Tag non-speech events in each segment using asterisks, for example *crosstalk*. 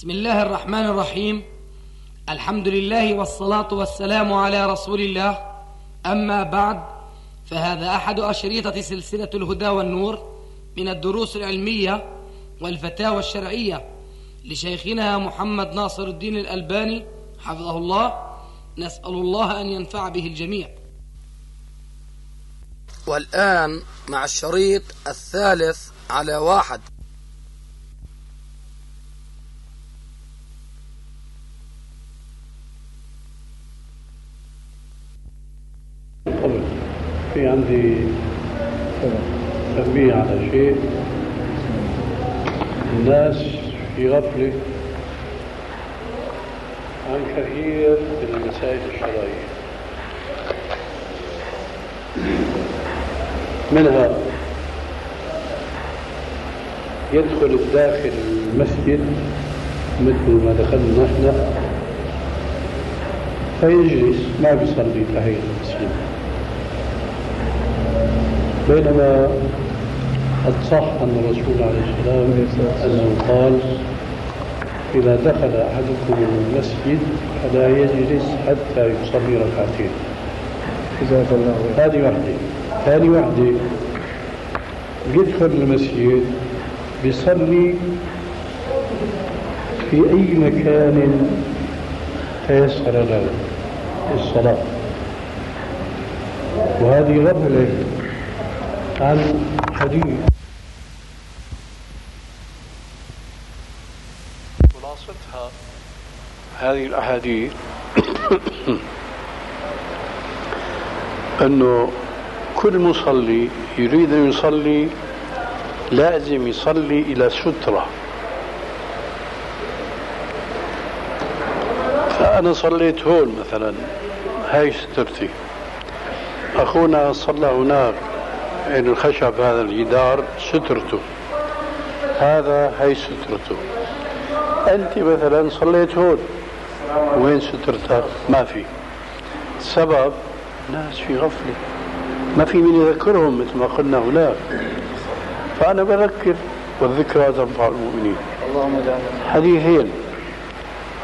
بسم الله الرحمن الرحيم. الحمد لله والصلاة والسلام على رسول الله. أما بعد فهذا أحد أشريطة سلسلة الهدى والنور من الدروس العلمية والفتاوى الشرعية لشيخنا محمد ناصر الدين الألباني حفظه الله. نسأل الله أن ينفع به الجميع. والآن مع الشريط الثالث على واحد قبل في عندي تنبيه على شيء. الناس في غفلة عن كثير من المسائل الشرعية منها يدخل الداخل المسجد مثل ما دخلنا نحن فيجلس ما بيصلي تحية المسجد بينما قد صح أن الرسول عليه السلام أنه قال إذا دخل أحدكم المسجد فلا يجلس حتى يصلي ركعتين. هذه واحدة ثاني واحدة بيدخل المسجد بيصلي في أي مكان تيسر له الصلاة. وهذه غفلة عن حديث. خلاصتها هذه الأحاديث *coughs* أنه كل مصلي يريد أن يصلي لازم يصلي إلى سترة. فأنا صليت هون مثلا هاي سترتي. أخونا صلى هناك. إن الخشب هذا الجدار سترته. هذا هي سترته. أنت مثلا صليت هون. وين سترتك ما في. السبب ناس في غفلة. ما في من يذكرهم مثل ما قلنا هناك. فأنا بذكر والذكرى تنفع المؤمنين. حديثين.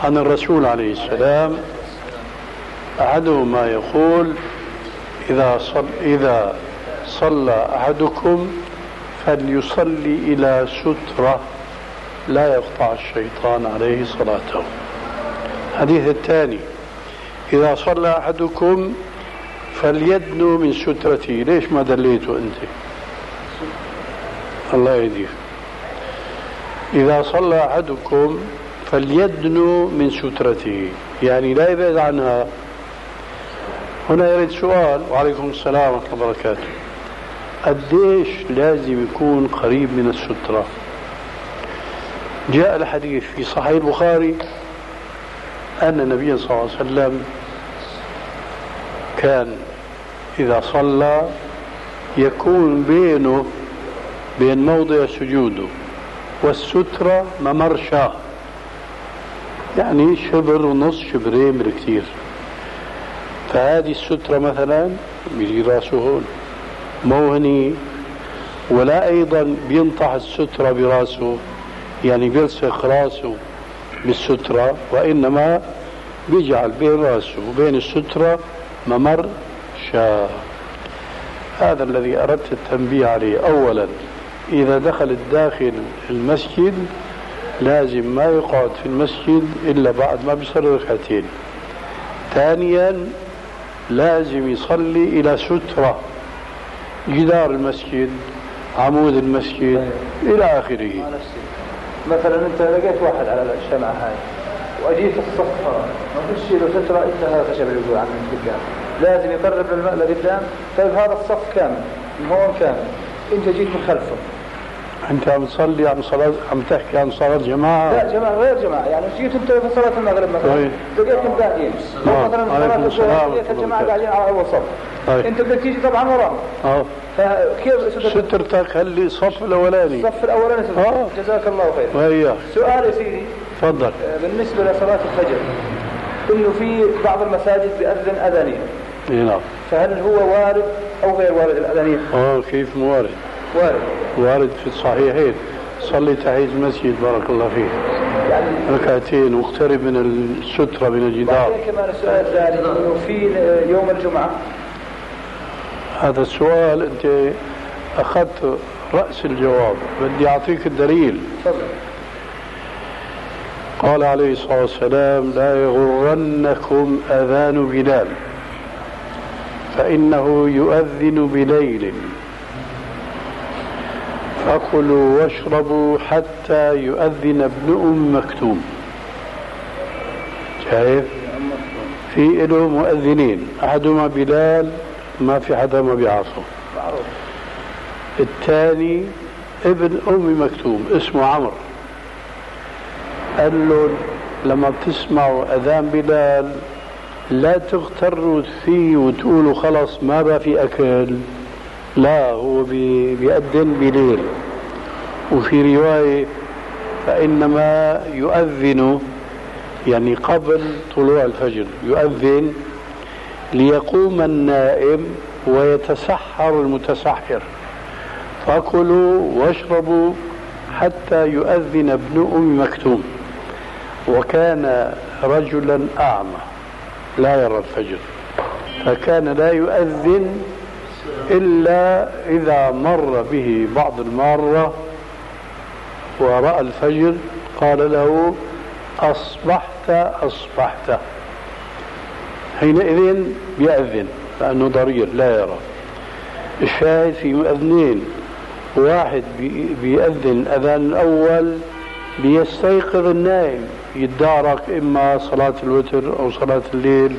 عن الرسول عليه السلام أحدهما يقول إذا صل إذا صلى أحدكم فليصلي إلى سترة لا يقطع الشيطان عليه صلاته. الحديث الثاني إذا صلى أحدكم فليدنو من سترته. ليش ما دليته أنت؟ الله يهديك. إذا صلى أحدكم فليدنو من سترته. يعني لا يبعد عنها. هنا يريد سؤال. وعليكم السلام ورحمة الله وبركاته. قديش لازم يكون قريب من السترة. جاء الحديث في صحيح البخاري أن النبي صلى الله عليه وسلم كان إذا صلى يكون بينه بين موضع سجوده والسترة ممر شاه يعني شبر ونص شبرين بالكثير. فهذه السترة مثلا بيجي رأسه هون. مو هني ولا أيضا بينطح السترة براسه يعني بيلصق راسه بالسترة وإنما بيجعل بين راسه وبين السترة ممر شاة. هذا الذي أردت التنبيه عليه. أولا إذا دخل الداخل المسجد لازم ما يقعد في المسجد إلا بعد ما بيصلي ركعتين. ثانيا لازم يصلي إلى سترة. جدار المسجد عمود المسجد إلى آخره. مثلا أنت لقيت واحد على الشمعة هاي وأجيت الصف ما فيش له سترة الا هذا الخشب اللي يقول عنه لازم يقرب للماء لقدام. طيب هذا الصف كامل من هون كامل أنت جيت من خلفه. أنت عم تصلي عم صلاة عم تحكي عن صلاة جماعة؟ لا جماعة غير جماعة. يعني جيت أنت في صلاة المغرب مثلا. طيب. لقيتهم قاعدين نعم. أو مثلا صلاة الجماعة. قاعدين على أول صف. طيب. انت بدك تيجي طبعا وراهم آه فكيف سترتك هل الصف الأولاني؟ الصف الأولاني سترة. آه. جزاك الله خير. وهي سؤال يا سيدي. تفضل. بالنسبة لصلاة الفجر إنه في بعض المساجد بيأذن اذانين إيه نعم. فهل هو وارد أو غير وارد الاذانين؟ آه كيف موارد وارد؟ وارد. في الصحيحين. صلي تحية المسجد بارك الله فيك. يعني ركعتين واقترب من السترة من الجدار. كمان السؤال الثاني إنه في يوم الجمعة هذا السؤال أنت أخذت رأس الجواب. بدي أعطيك الدليل. قال عليه الصلاة والسلام لا يغرنكم أذان بلال فإنه يؤذن بليل. فكلوا واشربوا حتى يؤذن ابن أم مكتوم. شايف؟ في له مؤذنين. أحدهما بلال ما في حدا ما بيعرفه. الثاني ابن ام مكتوم اسمه عمرو. قال له لما بتسمعوا أذان بلال لا تغتروا فيه وتقولوا خلص ما بقى في أكل. لا هو بيأذن بليل. وفي رواية فإنما يؤذن يعني قبل طلوع الفجر يؤذن ليقوم النائم ويتسحر المتسحر. فكلوا واشربوا حتى يؤذن ابن أم مكتوم. وكان رجلا أعمى لا يرى الفجر. فكان لا يؤذن إلا إذا مر به بعض المارة ورأى الفجر. قال له أصبحت أصبحت. حينئذ بيأذن لأنه ضرير لا يرى. الشاهد في مؤذنين واحد بيأذن الأذان الأول بيستيقظ النائم يتدارك إما صلاة الوتر أو صلاة الليل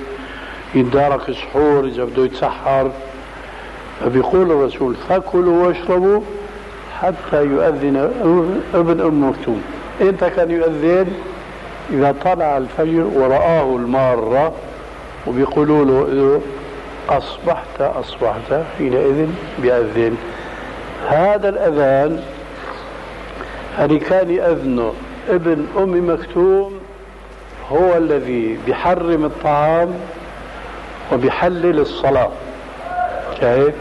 يتدارك السحور إذا بده يتسحر. فبيقول الرسول فكلوا واشربوا حتى يؤذن ابن أم مكتوم. انت كان يؤذن؟ إذا طلع الفجر ورآه المارة وبيقولوا له أصبحت أصبحت حينئذ بيأذن هذا الأذان اللي كان يأذنه ابن أم مكتوم هو الذي بيحرم الطعام وبيحلل الصلاة. شايف؟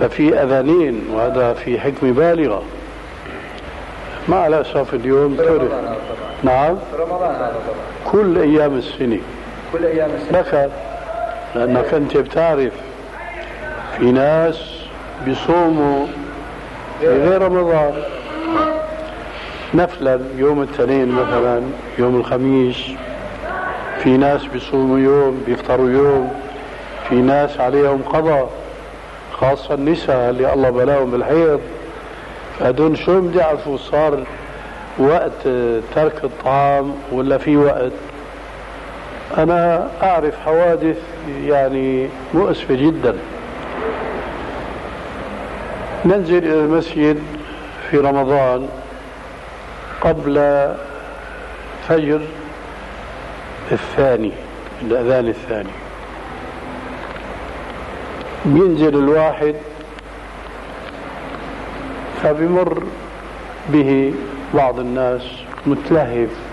ففي أذانين وهذا في حكمة بالغة. ما على أساف اليوم؟ تعرف نعم. رمضان هذا طبعا. كل أيام السنة. كل أيام السنة. لك لأنك أنت بتعرف في ناس بيصوموا في غير رمضان. نفلا يوم الاثنين مثلا يوم الخميس في ناس بيصوموا يوم بيفطروا يوم في ناس عليهم قضاء خاصة النساء اللي الله بلاهم بالحيض هدول شو بدي يعرفوا صار وقت ترك الطعام ولا في وقت؟ أنا أعرف حوادث يعني مؤسفة جدا. ننزل إلى المسجد في رمضان قبل فجر الثاني الأذان الثاني. بينزل الواحد فبمر به بعض الناس متلهف.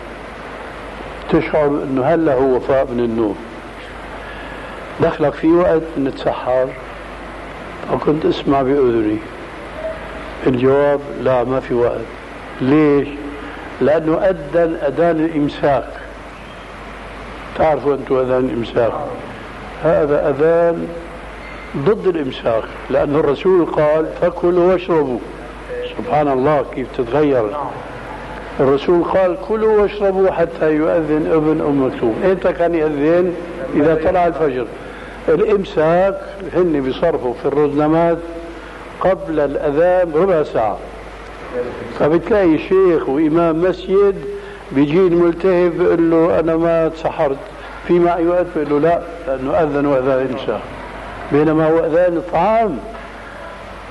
تشعر إنه هلا هو فاق من النوم دخلك في وقت نتسحر فكنت اسمع بأذني. الجواب لا ما في وقت. ليش؟ لأنه أذن أذان الإمساك. تعرفوا أنتم أذان الإمساك؟ هذا أذان ضد الإمساك. لأنه الرسول قال فكلوا واشربوا. سبحان الله كيف تتغير. الرسول قال كلوا واشربوا حتى يؤذن ابن أم مكتوم. إمتى كان يؤذن إذا طلع الفجر. الإمساك هن بيصرفوا في الرزنامات قبل الأذان ربع ساعة. فبتلاقي شيخ وإمام مسجد بيجي الملتهب بيقول له أنا ما تسحرت في معي وقت بيقول له لا لأنه أذن اذان الامساك بينما هو أذان الطعام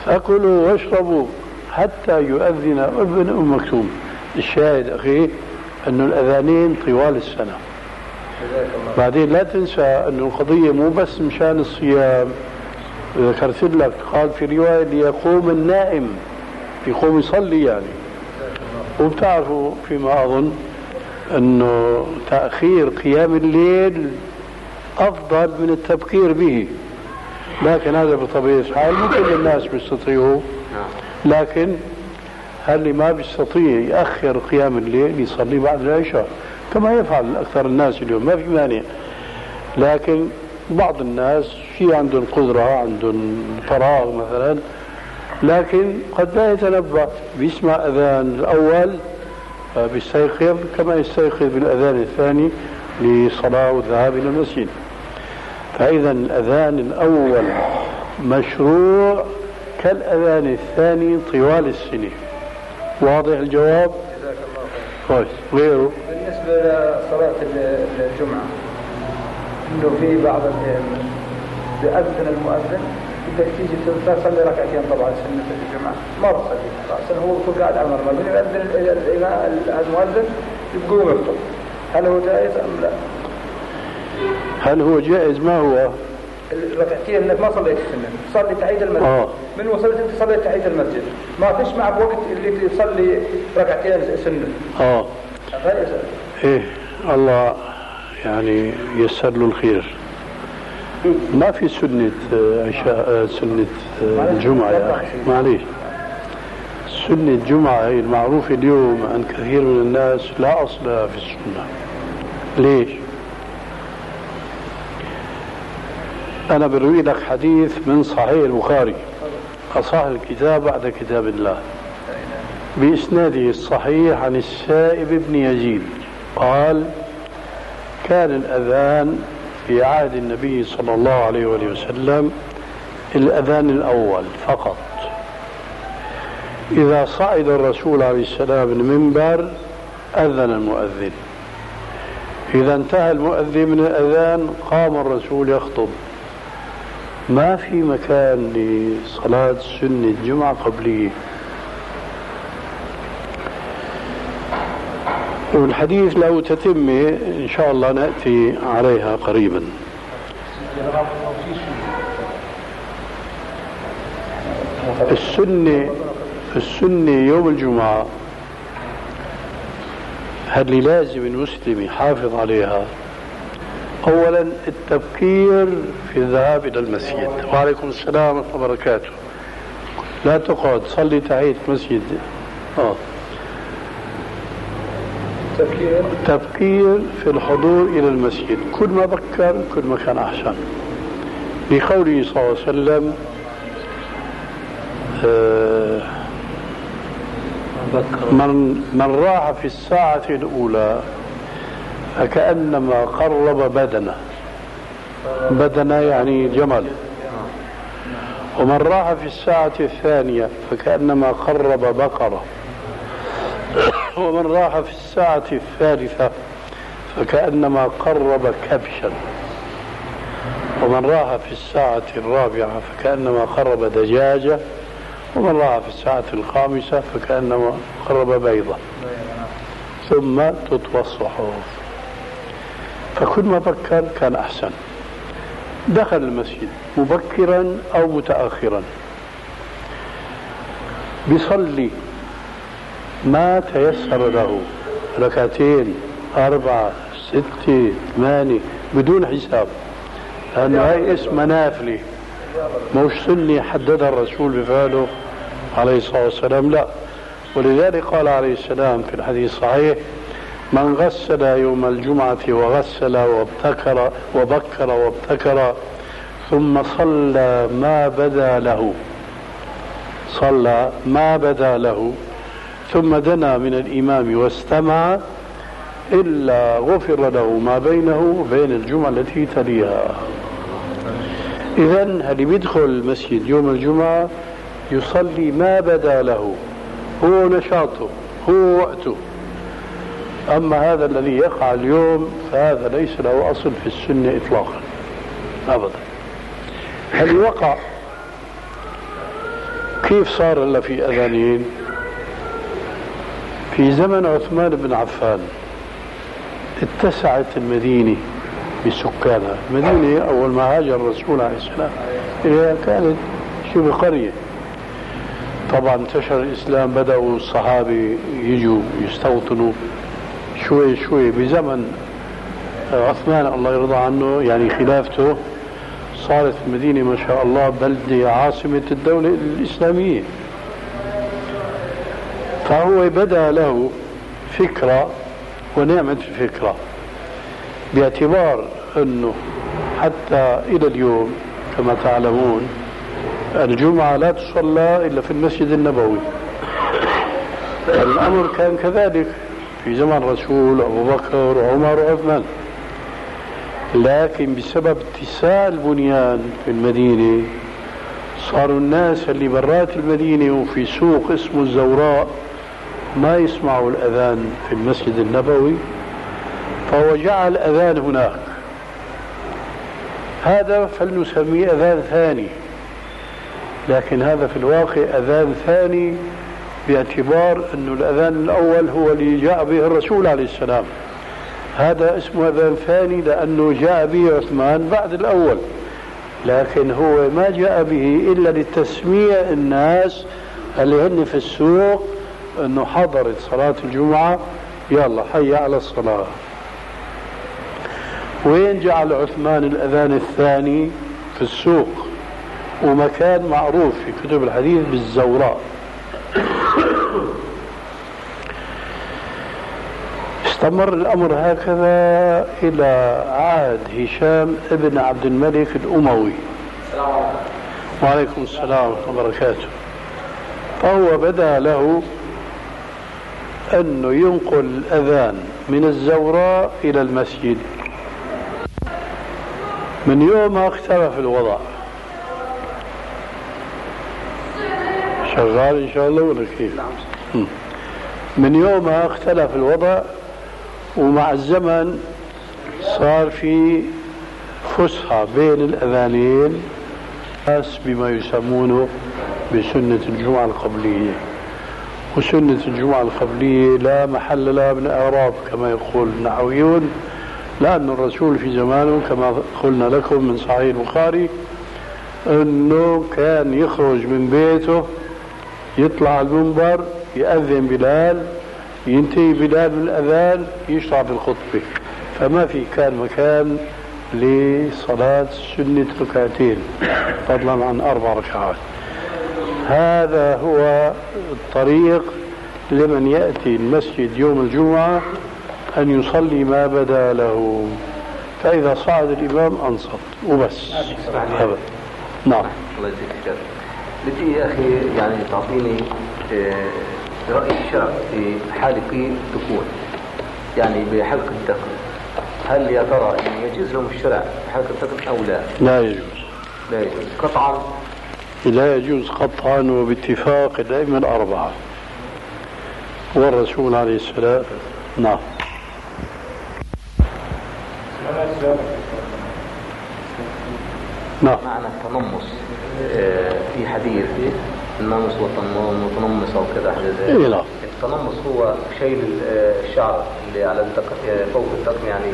فكلوا واشربوا حتى يؤذن ابن أم مكتوم. الشاهد أخي أن الأذانين طوال السنة. بعدين لا تنسى أن القضية مو بس مشان الصيام. ذكرت لك قال في رواية ليقوم النائم يقوم يصلي يعني. وبتعرفوا فيما أظن أنه تأخير قيام الليل أفضل من التبكير به. لكن هذا بطبيعة الحال مو كل الناس بيستطيعوا. لكن اللي ما بيستطيع يأخر قيام الليل يصلي بعد العشاء؟ كما يفعل أكثر الناس اليوم ما في مانع. لكن بعض الناس في عندهم قدرة عندهم فراغ مثلا لكن قد لا يتنبه بيسمع أذان الأول بيستيقظ كما يستيقظ بالأذان الثاني لصلاة والذهاب إلى المسجد. فإذا الأذان الأول مشروع كالأذان الثاني طوال السنة. واضح الجواب؟ جزاك الله خير كويس. غيره؟ بالنسبة لصلاة الجمعة إنه في بعض بأذن المؤذن بدك تيجي تصلي ركعتين طبعا سنة الجمعة. ما بصلي رأسا هو بكون قاعد على المرمى. من يؤذن المؤذن يقوم يفطر هل هو جائز أم لا؟ هل هو جائز؟ ما هو؟ الركعتين انك ما صليت السنة تصلي تحيه المسجد. آه. من وصلت أنت صليت تحيه المسجد. ما فيش معك وقت اللي تصلي ركعتين سنة. آه. إيه الله يعني يسر له الخير. ما في سنة عشاء سنة الجمعة يا أخي. معليش. سنة الجمعة هي المعروفة اليوم عند كثير من الناس لا أصل في السنة. ليش؟ أنا بروي لك حديث من صحيح البخاري. أصح الكتاب بعد كتاب الله. بإسناده الصحيح عن السائب بن يزيد. قال كان الأذان في عهد النبي صلى الله عليه وسلم الأذان الأول فقط. إذا صعد الرسول عليه السلام من المنبر أذن المؤذن. إذا انتهى المؤذن من الأذان قام الرسول يخطب. ما في مكان لصلاة سنة الجمعة قبلية. والحديث له تتمة إن شاء الله نأتي عليها قريبا. السنة السنة يوم الجمعة هل لازم المسلم يحافظ عليها؟ أولا التبكير في الذهاب إلى المسجد. وعليكم السلام ورحمة الله وبركاته. لا تقعد صلي تحية مسجد آه. تبكير؟ تبكير في الحضور إلى المسجد. كل ما بكر كل ما كان أحسن. لقوله صلى الله عليه وسلم آه من من راح في الساعة الأولى فكأنما قرب بدنه. بدنه يعني جمل. ومن راح في الساعة الثانية فكأنما قرب بقرة. *coughs* ومن راح في الساعة الثالثة فكأنما قرب كبشا. ومن راح في الساعة الرابعة فكأنما قرب دجاجة. ومن راح في الساعة الخامسة فكأنما قرب بيضة. ثم الصحف فكل ما بكر كان أحسن. دخل المسجد مبكرا أو متأخرا. بيصلي. ما تيسر له. ركعتين أربعة ستة ثمانية بدون حساب. لأنه هاي اسمها نافلة مش سنة حددها الرسول بفعله. عليه الصلاة والسلام لا. ولذلك قال عليه السلام في الحديث الصحيح من غسل يوم الجمعة وغسل وابتكر وبكر وابتكر ثم صلى ما بدا له. صلى ما بدا له. ثم دنا من الإمام واستمع إلا غفر له ما بينه وبين الجمعة التي تليها. إذا اللي بيدخل المسجد يوم الجمعة يصلي ما بدا له. هو نشاطه هو وقته. أما هذا الذي يقع اليوم فهذا ليس له أصل في السنة إطلاقا. أبدا. هل وقع كيف صار هلا في أذانين؟ في زمن عثمان بن عفان اتسعت المدينة بسكانها. المدينة أول ما هاجر الرسول عليه السلام هي كانت شبه قرية طبعا انتشر الإسلام بدأوا الصحابة يجوا يستوطنوا. شوي شوي بزمن عثمان الله يرضى عنه يعني خلافته صارت المدينة ما شاء الله بلدة عاصمة الدولة الإسلامية. فهو بدا له فكرة ونعمة الفكرة باعتبار أنه حتى إلى اليوم كما تعلمون الجمعة لا تصلى إلا في المسجد النبوي. الأمر كان كذلك. في زمن الرسول أبو بكر وعمر وعثمان. لكن بسبب اتساع البنيان في المدينة صاروا الناس اللي برات المدينة وفي سوق اسمه الزوراء ما يسمعوا الأذان في المسجد النبوي فهو جعل أذان هناك. هذا فلنسميه أذان ثاني لكن هذا في الواقع أذان ثاني باعتبار أن الأذان الأول هو اللي جاء به الرسول عليه السلام. هذا اسمه أذان ثاني لأنه جاء به عثمان بعد الأول. لكن هو ما جاء به إلا لتسميع الناس اللي هن في السوق أنه حضرت صلاة الجمعة. يلا حي على الصلاة. وين جعل عثمان الأذان الثاني؟ في السوق. ومكان معروف في كتب الحديث بالزوراء. استمر الأمر هكذا إلى عهد هشام ابن عبد الملك الأموي. وعليكم السلام ورحمة الله وبركاته. فهو بدا له أنه ينقل الأذان من الزوراء إلى المسجد. من يومها اختلف الوضع. شغال إن شاء الله ولا كيف؟ نعم من يومها اختلف الوضع ومع الزمن صار في فسحة بين الأذانين ناس بما يسمونه بسنة الجمعة القبلية وسنة الجمعة القبلية لا محل لها من أعراب كما يقول النحويون لأن الرسول في زمانه كما قلنا لكم من صحيح البخاري أنه كان يخرج من بيته يطلع المنبر يأذن بلال ينتهي بلال بالأذان يشرع بالخطبة. فما في كان مكان لصلاة سنة ركعتين فضلا عن أربع ركعات. هذا هو الطريق لمن يأتي المسجد يوم الجمعة أن يصلي ما بدا له. فإذا صعد الإمام أنصت وبس. هذا. نعم. الله يجزيك بدي يا أخي يعني تعطيني آه، رأي الشرع في حالة تكون يعني بحلق الدقن. هل يا ترى يعني يجوز لهم الشرع حلق الدقن أو لا؟ لا يجوز. لا يجوز. قطعا؟ لا يجوز قطعا وباتفاق الأئمة الأربعة والرسول عليه السلام نعم. نعم معنى التنمص آه، في حديث النمص والتنمص وكذا حاجة زي إيه لا. التنمص هو شيل الشعر اللي على فوق الدقن يعني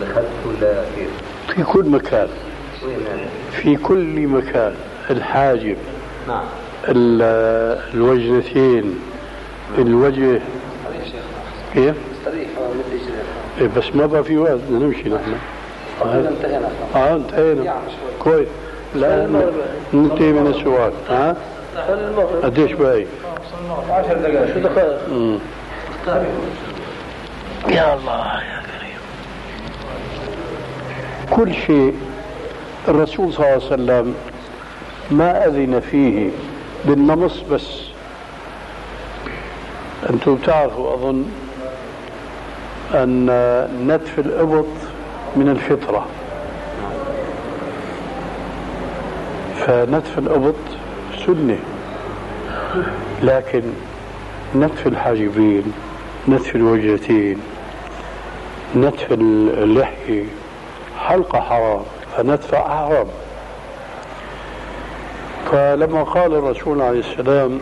بالخد ولا كيف؟ في كل مكان. يعني؟ في كل مكان. الحاجب نعم. الوجنتين الوجه. كيف؟ إيه؟ بس ما بقى في وقت نمشي نحن. انتهينا. آه انتهينا. كويس. لا ننتهي من السؤال ها قديش باقي؟ 10 دقائق شو دقائق؟ يا الله يا كريم كل شيء الرسول صلى الله عليه وسلم ما أذن فيه بالنمص بس أنتم بتعرفوا أظن أن نتف الإبط من الفطرة فنتف الإبط سنة. لكن نتف الحاجبين نتف الوجهتين نتف اللحية حلقة حرام فنتف حرام فلما قال الرسول عليه السلام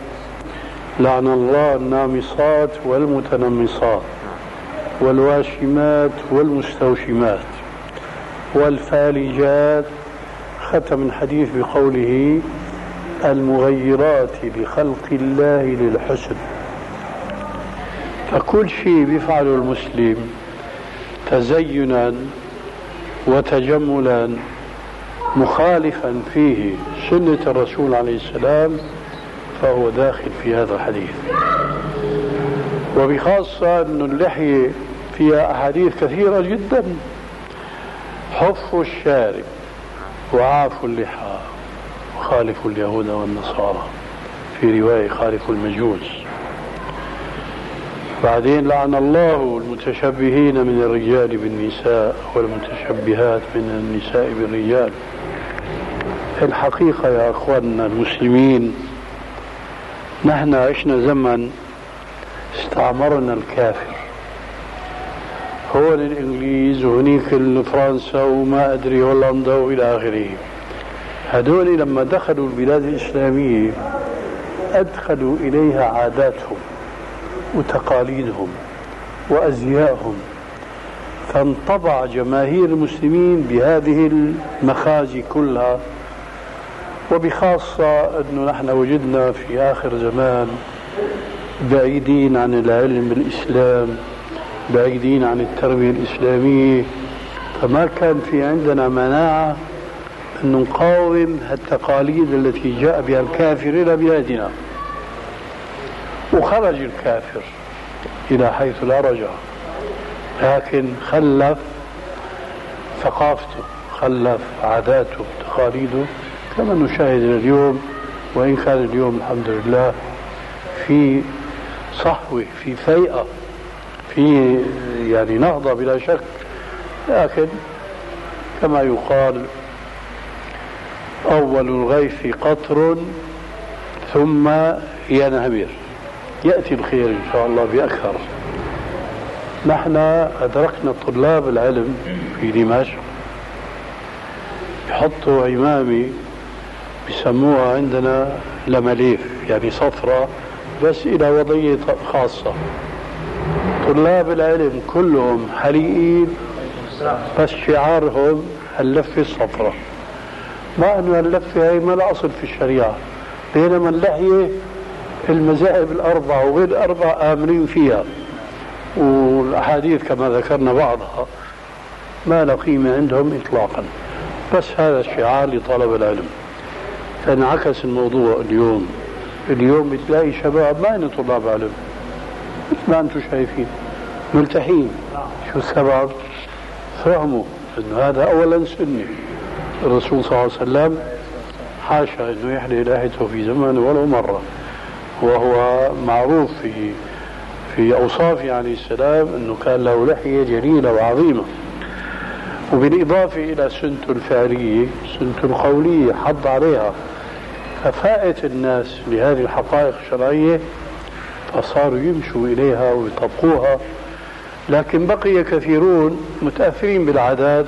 لعن الله النامصات والمتنمصات والواشمات والمستوشمات والفالجات ختم الحديث بقوله المغيرات لخلق الله للحسن. فكل شيء بيفعله المسلم تزينا وتجملا مخالفا فيه سنة الرسول عليه السلام فهو داخل في هذا الحديث. وبخاصة أن اللحية فيها أحاديث كثيرة جدا. حفوا الشارب وعافوا اللحى وخالفوا اليهود والنصارى في رواية خالفوا المجوس. بعدين لعن الله المتشبهين من الرجال بالنساء والمتشبهات من النساء بالرجال. الحقيقة يا أخواننا المسلمين نحن عشنا زمن استعمرنا الكافر. هو الانجليز وهنيك فرنسا وما أدري هولندا وإلى آخره. هذول لما دخلوا البلاد الإسلامية أدخلوا إليها عاداتهم وتقاليدهم وازياءهم فانطبع جماهير المسلمين بهذه المخازي كلها وبخاصة أنه نحن وجدنا في آخر زمان بعيدين عن العلم بالإسلام. بعيدين عن التربية الإسلامية. فما كان في عندنا مناعة أن نقاوم التقاليد التي جاء بها الكافر إلى بلادنا. وخرج الكافر إلى حيث لا رجع لكن خلف ثقافته خلف عاداته تقاليده. كما نشاهد اليوم وإن كان اليوم الحمد لله في صحوة في فيئة في يعني نهضة بلا شك لكن كما يقال أول الغيث قطر ثم ينهمر. يأتي الخير إن شاء الله بأكثر. نحن أدركنا طلاب العلم في دمشق يحطوا عمامي بسموها عندنا لمليف يعني صفرة بس إلى وضعية خاصة. طلاب العلم كلهم حريقين بس شعارهم اللفة الصفراء مع أنه اللفة هي ما لها أصل في الشريعة. بينما اللحية المذاهب الأربعة وغير الأربعة آمنين فيها. والأحاديث كما ذكرنا بعضها ما لا قيمة عندهم إطلاقا. بس هذا الشعار لطلب العلم. فانعكس الموضوع اليوم. اليوم بتلاقي شباب ما هن طلاب علم. مثل ما أنتم شايفين؟ ملتحين. شو السبب؟ فهموا إنه هذا اولا سني. الرسول صلى الله عليه وسلم حاشا إنه يحلي لحيته في زمانه ولو مرة. وهو معروف في في اوصافه عليه السلام إنه كان له لحية جليلة وعظيمة. وبالإضافة إلى سنته الفعلية سنته القولية حض عليها ففائت الناس لهذه الحقائق الشرعية فصاروا يمشوا إليها ويطبقوها لكن بقي كثيرون متأثرين بالعادات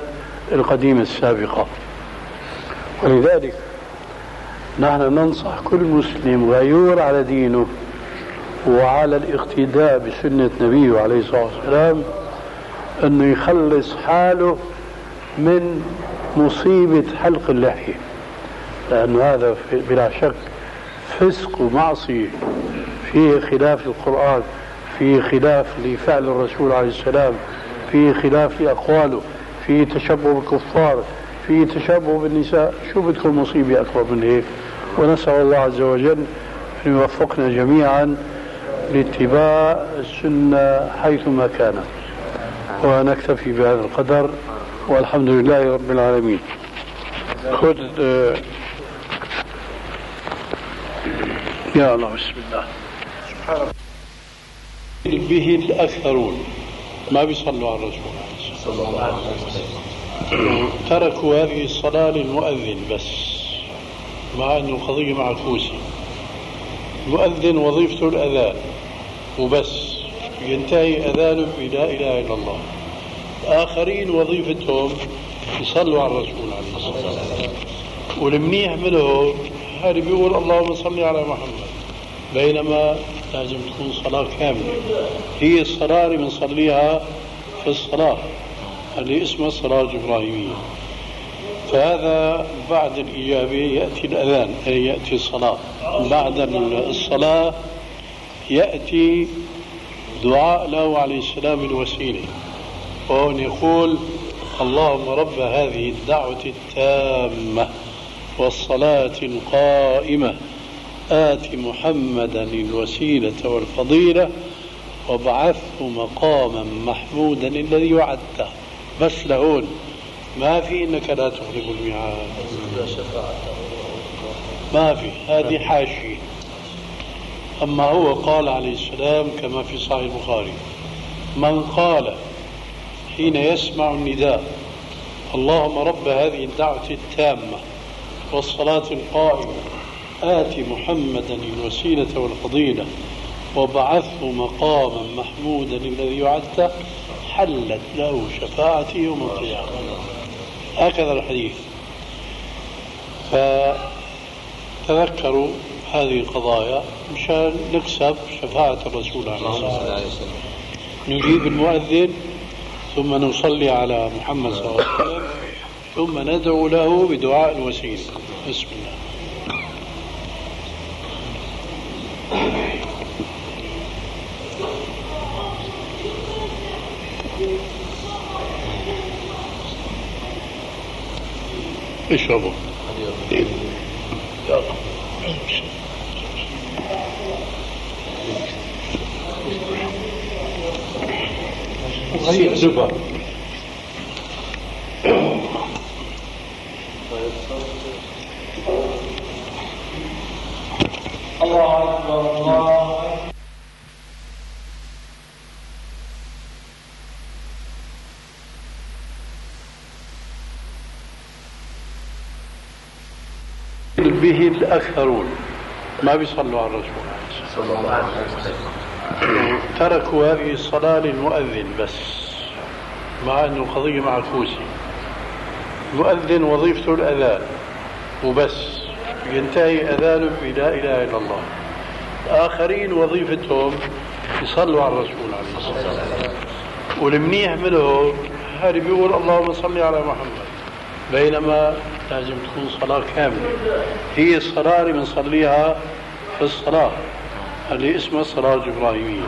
القديمة السابقة. ولذلك نحن ننصح كل مسلم غيور على دينه وعلى الاقتداء بسنة نبيه عليه الصلاة والسلام أنه يخلص حاله من مصيبة حلق اللحية لأن هذا بلا شك فسق ومعصية. فيه خلاف القرآن فيه خلاف لفعل الرسول عليه السلام فيه خلاف لأقواله فيه تشبه بالكفار فيه تشبه بالنساء. شو بدكم مصيبة أكبر من هيك؟ ونسأل الله عز وجل أن يوفقنا جميعا لاتباع السنة حيثما كانت. ونكتفي بهذا القدر والحمد لله رب العالمين. خذ يا الله بسم الله. به الأكثرون. ما بيصلوا على الرسول صلى الله عليه وسلم. تركوا هذه الصلاة للمؤذن بس مع أنه قضية معكوسة. المؤذن وظيفته الأذان وبس. ينتهي أذانه بلا إله إلا الله. آخرين وظيفتهم يصلوا على الرسول عليه الصلاة والسلام. والمنيح منهم هذا بيقول اللهم صل على محمد. بينما لازم تكون صلاة كاملة. هي الصلاة اللي بنصليها في الصلاة اللي اسمها الصلاة الإبراهيمية فهذا بعد الإجابة يأتي الأذان أي يأتي الصلاة. بعد الصلاة يأتي دعاء له عليه السلام الوسيلة وهو يقول اللهم رب هذه الدعوة التامة والصلاة القائمة. آت محمدا الوسيلة والفضيلة وبعثه مقاما محمودا الذي وعدته. بس لهون. ما في إنك لا تخلف الميعاد. ما في. هذه حاشية. أما هو قال عليه السلام كما في صحيح البخاري من قال حين يسمع النداء اللهم رب هذه الدعوة التامة والصلاة القائمة آت محمدا الوسيلة والفضيلة وبعثه مقاما محمودا الذي وعدته حلت له شفاعتي يوم القيامة. هكذا الحديث. فتذكروا هذه القضايا مشان نكسب شفاعة الرسول عليه الصلاة والسلام. نجيب المؤذن ثم نصلي على محمد صلى الله عليه وسلم ثم ندعو له بدعاء الوسيلة بسم الله. اشربوا يلا غير زبا الله أكبر الله به الأكثرون ما بيصلوا على الرسول صلى الله عليه وسلم. تركوا هذه الصلاة للمؤذن بس مع أنه القضية معكوسة. المؤذن وظيفته الأذان وبس. ينتهي أذانه بلا إله إلا الله. الآخرين وظيفتهم يصلوا على الرسول عليه الصلاة والسلام. والمنيح منهم هذا بيقول اللهم صل على محمد. بينما لازم تكون صلاة كاملة. هي الصلاة اللي بنصليها في الصلاة. اللي اسمها الصلاة الإبراهيمية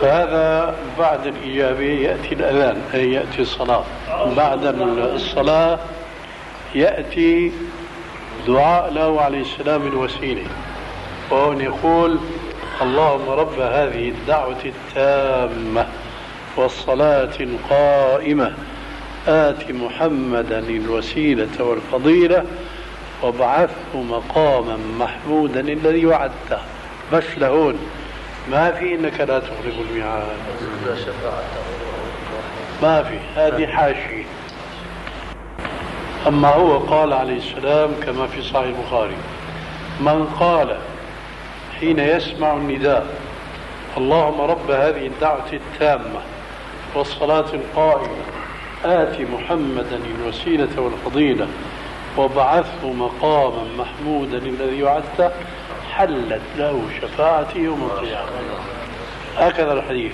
فهذا بعد الإجابة يأتي الأذان أي يأتي الصلاة. بعد الصلاة يأتي دعاء له عليه السلام الوسيلة وهو يقول اللهم رب هذه الدعوة التامة والصلاة القائمة آت محمدا الوسيلة والفضيلة وابعثه مقاما محمودا الذي وعدته. بس لهون. ما في إنك لا تخلف الميعاد. ما في. هذه حاشية. أما هو قال عليه السلام كما في صحيح البخاري من قال حين يسمع النداء اللهم رب هذه الدعوة التامة والصلاة القائمة آت محمدا الوسيلة والفضيلة وبعثه مقاما محمودا الذي وعدته حلت له شفاعتي يوم القيامة. هكذا الحديث.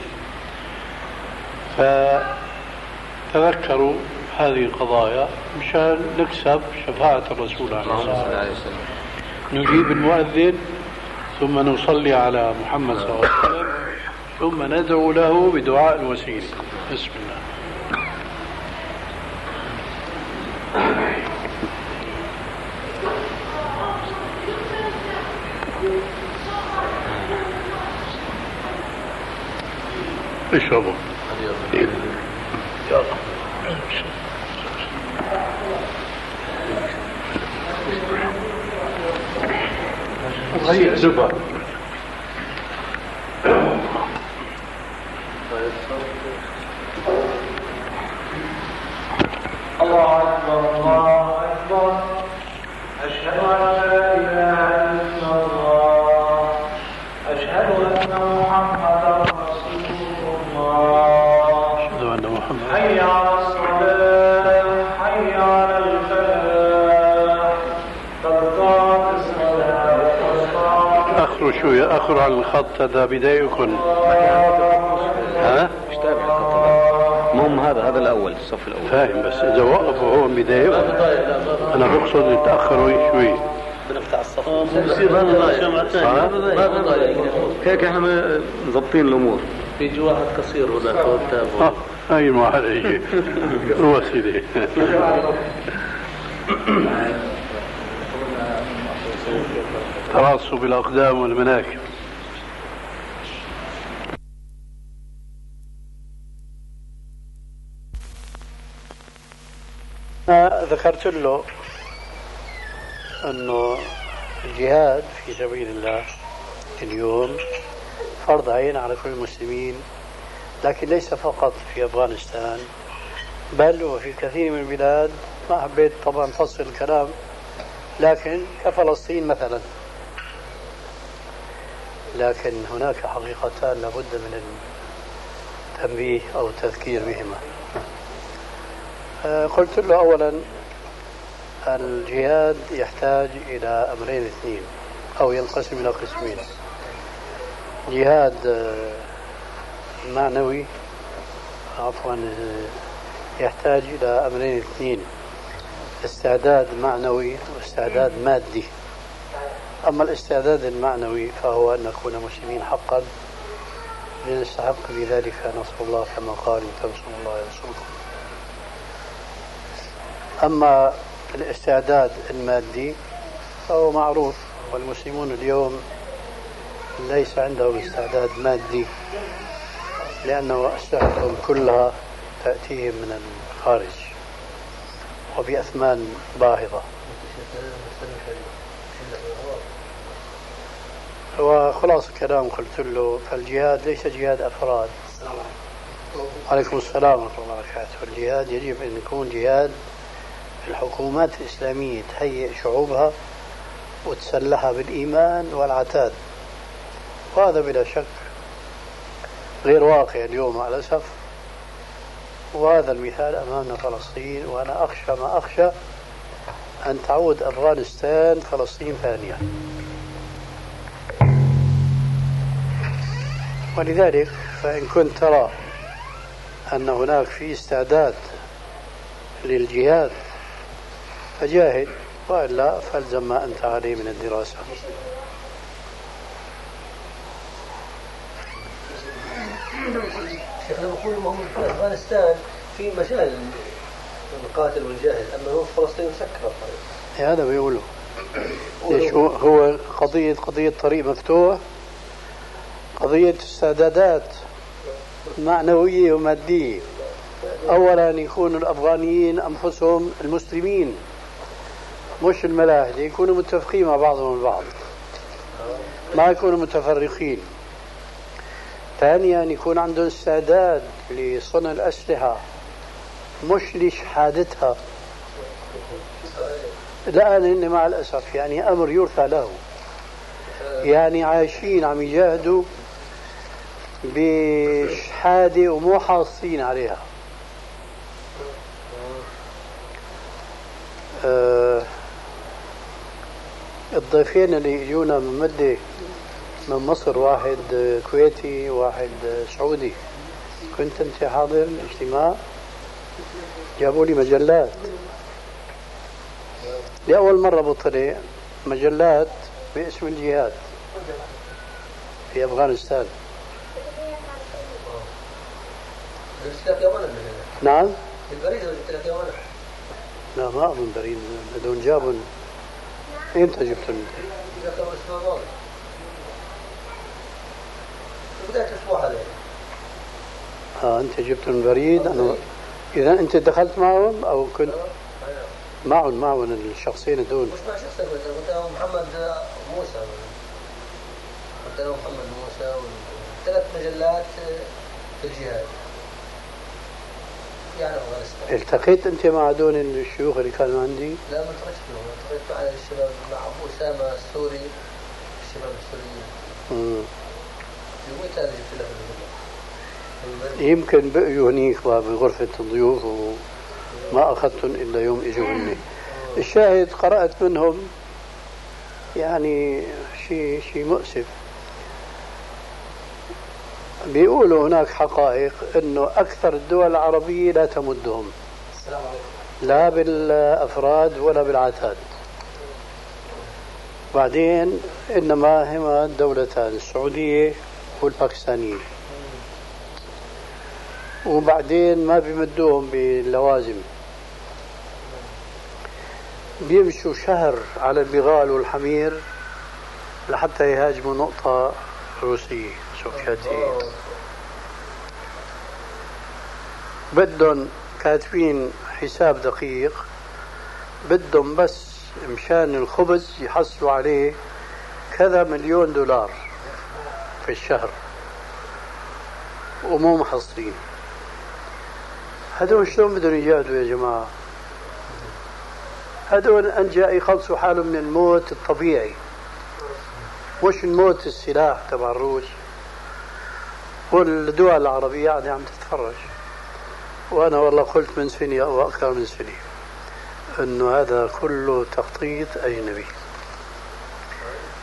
فتذكروا هذه القضايا مشان نكسب شفاعة الرسول عليه الصلاة والسلام. نجيب المؤذن ثم نصلي على محمد صلى الله عليه وسلم ثم ندعو له بدعاء الوسيلة بسم الله. اشربوا يلا غير زبا الله أكبر الله أكبر أشهد أن لا إله إلا الله أشهد أن محمدا رسول الله أشهد أن محمدا حي على الصلاة حي على الفلاح قد قامت الصلاة قد قامت أخروا شوية أخروا هذا بدايكم ها؟ مش تابع المهم هذا هذا الأول الصف الأول. فاهم بس إذا وقفوا هو بدايه أنا بقصد يتأخروا شوي. بنفتح الصف هيك إحنا مضبطين الأمور؟ بيجي واحد قصير هناك آه هاي ما هذا يجي وسيله تراصوا بالأقدام والمناكب. ذكرت له أنه الجهاد في سبيل الله اليوم فرض عين على كل المسلمين لكن ليس فقط في أفغانستان بل وفي كثير من البلاد. ما حبيت طبعا فصل الكلام لكن كفلسطين مثلا. لكن هناك حقيقتان لابد من التنبيه أو التذكير بهما. آه، قلت له أولا الجهاد يحتاج إلى أمرين اثنين أو ينقسم إلى قسمين. جهاد آه، معنوي عفوا آه، يحتاج إلى أمرين اثنين. استعداد معنوي واستعداد مادي. أما الاستعداد المعنوي فهو أن نكون مسلمين حقا لنستحق بذلك. نصر الله كما قال إن تنصروا الله ينصركم أما الاستعداد المادي فهو معروف والمسلمون اليوم ليس عندهم استعداد مادي لأنه أسلحتهم كلها تأتيهم من الخارج وبأثمان باهظة. وخلاص الكلام قلت له فالجهاد ليس جهاد أفراد. عليكم. السلام ورحمة الله وبركاته. الجهاد يجب أن يكون جهاد الحكومات الإسلامية تهيئ شعوبها وتسلحها بالإيمان والعتاد. وهذا بلا شك غير واقع اليوم مع الأسف. وهذا المثال أمامنا فلسطين وأنا أخشى ما أخشى أن تعود أفغانستان فلسطين ثانية. ولذلك فإن كنت ترى أن هناك في استعداد للجهاد فجاهد. وإلا فألزم ما أنت عليه من الدراسة. شيخنا بقول ما هو في أفغانستان في مجال القاتل والجاهل أما هو في فلسطين مسكر الطريق هذا بيقولوا ليش هو هو قضية قضية طريق مفتوح قضية استعدادات معنوية ومادية. أولا يكون الأفغانيين أنفسهم المسلمين. مش الملاحدة يكونوا متفقين مع بعضهم البعض ما يكونوا متفرقين. ثانيا يكون عندهم استعداد لصنع الأسلحة مش لشحادتها الآن هن مع الأسف يعني أمر يرثى له. يعني عايشين عم يجاهدوا بشحادة ومو حاصين عليها. أه الضيفين اللي يجونا من مدة من مصر واحد كويتي واحد سعودي. كنت انت حاضر الاجتماع جابوا لي مجلات. لأول مرة بطلع مجلات باسم الجهاد في أفغانستان. نعم؟ البريد لك لا ما أظن بريد بدون جابوا إمتى جبتهم أنت؟ بداية الأسبوع هذا آه أنت جبت من بريد. أنا إذا أنت دخلت معهم أو كنت معهم معهم الشخصين دول مش مع شخصين قلت له محمد موسى. قلت له محمد موسى ثلاث مجلات في الجهاد. يعني افغانستان التقيت أنت مع هذول الشيوخ اللي كانوا عندي؟ لا ما التقيت مع الشباب مع أسامة السوري الشباب السوريين. يمكن بقيوا هنيك بغرفة الضيوف وما أخذتهم إلا يوم إجوا هني الشاهد قرأت منهم يعني شيء شيء مؤسف. بيقولوا هناك حقائق إنه أكثر الدول العربية لا تمدهم. لا بالأفراد ولا بالعتاد. بعدين إنما هما الدولتان السعودية والباكستانيين وبعدين ما بيمدوهم باللوازم. بيمشوا شهر على البغال والحمير لحتى يهاجموا نقطة روسية سوفيتية. بدهم كاتبين حساب دقيق بدهم بس مشان الخبز يحصلوا عليه كذا مليون دولار في الشهر. ومو محصلين. هذول شلون بدهم يجاهدوا يا جماعة؟ هذول أنجاء يخلصوا حالهم من الموت الطبيعي. مش الموت؟ السلاح تبع الروس. والدول العربية يعني عم تتفرج. وأنا والله قلت من سنة أو أكثر من سنة. أنه هذا كله تخطيط أجنبي.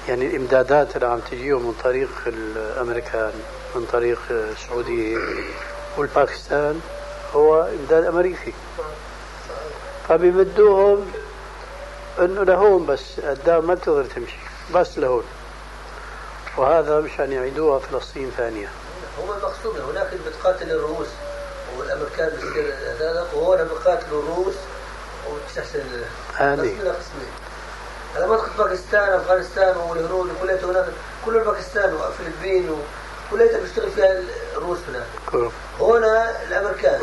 يعني الإمدادات اللي عم تجيهم من طريق الأمريكان من طريق السعودية. والباكستان هو إمداد أمريكي. فبيمدوهم أنه لهون بس الدار ما بتقدر تمشي بس لهون. وهذا مشان يعيدوها فلسطين ثانية. هو المقصود هناك بتقاتل الروس والأمريكان بتصير هذا وهون بقاتلوا الروس. هذه على منطقة باكستان أفغانستان والهنود وكليته هناك كل باكستان وفلبين وكليتها بيشتغل فيها الروس هناك. هنا الأمريكان.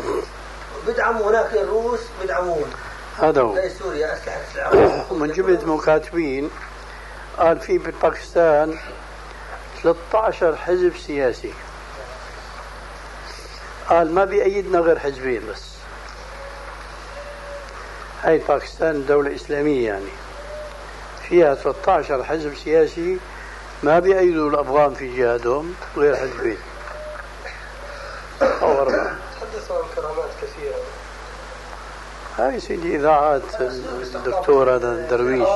بيدعموا هناك الروس بيدعمون. هذا هو. زي سوريا أسلحة *coughs* من جبت مكاتبين قال في بالباكستان 13 حزب سياسي. قال ما بيأيدنا غير حزبين بس. هاي باكستان دولة إسلامية يعني. فيها 13 حزب سياسي ما بيأيدوا الأفغان في جهادهم غير حزبين أو أربعة. تحدثوا عن كرامات كثيرة. هاي سيدي إذاعات الدكتور هذا درويش.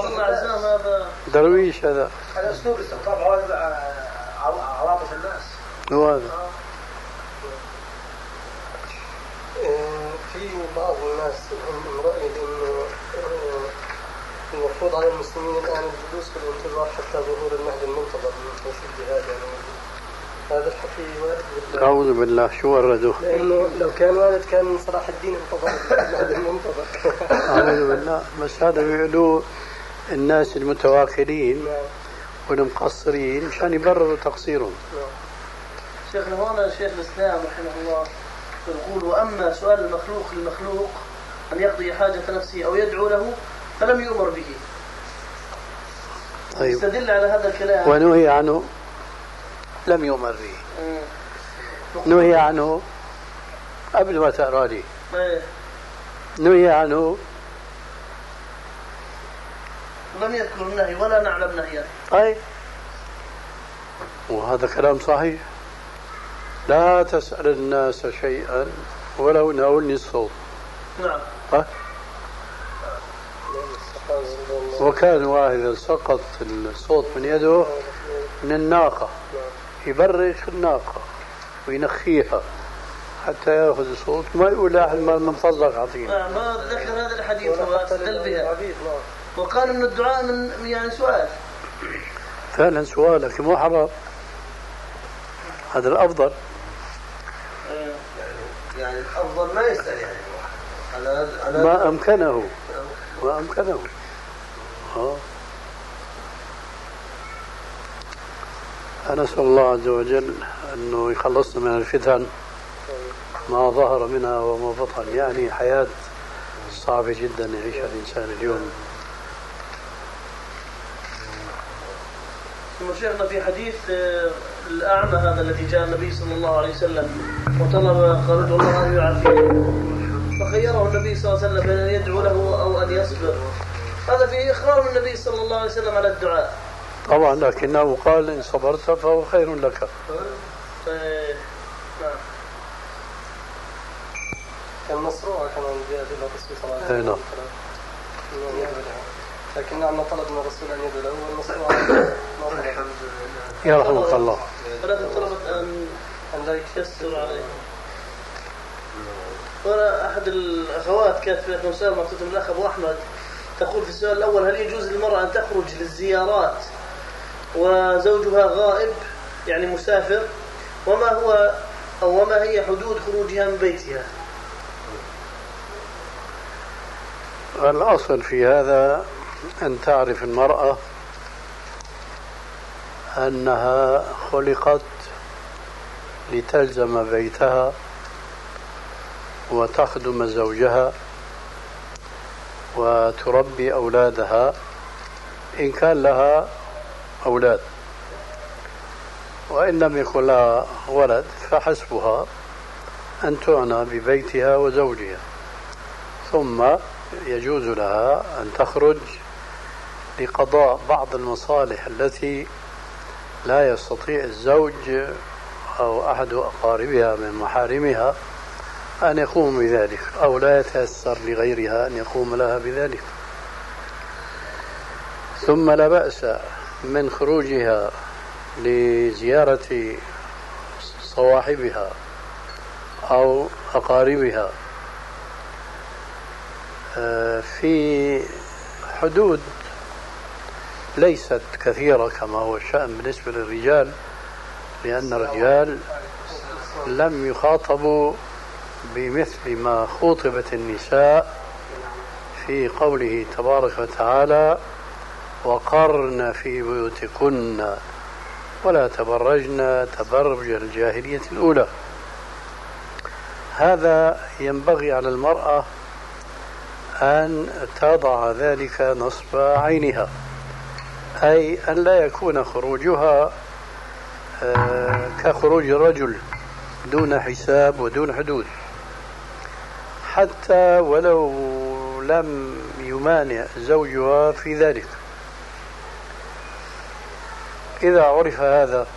درويش هذا. هذا أسلوب استقطاب عواطف الناس. هو هذا في بعض الناس من رأي انه المفروض على المسلمين الآن الجلوس في الانتظار حتى ظهور المهدي المنتظر من حيث الجهاد يعني هذا الحكي وارد أعوذ بالله شو وردوا؟ لأنه لو كان وارد كان صلاح الدين انتظر المهدي المنتظر *laughs* أعوذ بالله بس هذا بيقولوه الناس المتواكلين نعم. والمقصرين مشان يبرروا تقصيرهم نعم. شيخنا هون شيخ الإسلام رحمه الله يقول وأما سؤال المخلوق للمخلوق أن يقضي حاجة نفسه أو يدعو له فلم يؤمر به طيب. يستدل على هذا الكلام. ونهي عنه. لم يؤمر به نهي عنه قبل ما تقرا لي. إيه. نهي عنه. لم يذكر النهي ولا نعلم نهيا طيب وهذا كلام صحيح. لا تسأل الناس شيئا ولو ناولني الصوت نعم. ها؟ وكان واحد سقط الصوت من يده من الناقة يبرش الناقة وينخيها حتى يأخذ الصوت. ما يقول لاحد ما من فضلك اعطيني ما ذكر هذا الحديث هو استدل بها وقال ان الدعاء من يعني سؤال. فعلا سؤال لكن مو حرام. هذا الأفضل. يعني الأفضل ما يسأل يعني على ما أمكنه. ما أمكنه. آه نسأل الله عز وجل أنه يخلصنا من الفتن ما ظهر منها وما بطن. يعني حياة صعبة جدا يعيشها الإنسان اليوم. ثم شيخنا في حديث آه، الأعمى هذا الذي جاء النبي صلى الله عليه وسلم وطلب قال الله أن يعافيه. فخيره النبي صلى الله عليه وسلم بين أن يدعو له أو أن يصبر. هذا فيه إخبار من النبي صلى الله عليه وسلم على الدعاء. طبعا لكنه قال إن صبرت فهو خير لك. طيب نعم. كان مصروع كمان إلى الرسول صلى الله عليه وسلم نعم. لكن نعم طلب من الرسول أن يدعو له والمصروع يرحمك الله. ولكن طلبت ان أن لا يكسر عليه وأنا أحد الأخوات كانت في مسألة مكتوبة من الأخ أبو أحمد. تقول في السؤال الأول هل يجوز للمرأة أن تخرج للزيارات وزوجها غائب يعني مسافر وما هو أو وما هي حدود خروجها من بيتها؟ الأصل في هذا أن تعرف المرأة أنها خلقت لتلزم بيتها وتخدم زوجها وتربي أولادها إن كان لها أولاد. وإن لم يكن لها ولد فحسبها أن تعنى ببيتها وزوجها. ثم يجوز لها أن تخرج لقضاء بعض المصالح التي لا يستطيع الزوج أو أحد أقاربها من محارمها أن يقوم بذلك أو لا يتيسر لغيرها أن يقوم لها بذلك. ثم لا بأس من خروجها لزيارة صواحبها أو أقاربها آه، في حدود ليست كثيرة كما هو الشأن بالنسبة للرجال لأن الرجال لم يخاطبوا بمثل ما خوطبت النساء في قوله تبارك وتعالى وقرن في بيوتكن ولا تبرجن تبرج الجاهلية الأولى. هذا ينبغي على المرأة أن تضع ذلك نصب عينها أي أن لا يكون خروجها آه، كخروج الرجل دون حساب ودون حدود. حتى ولو لم يمانع زوجها في ذلك. إذا عرف هذا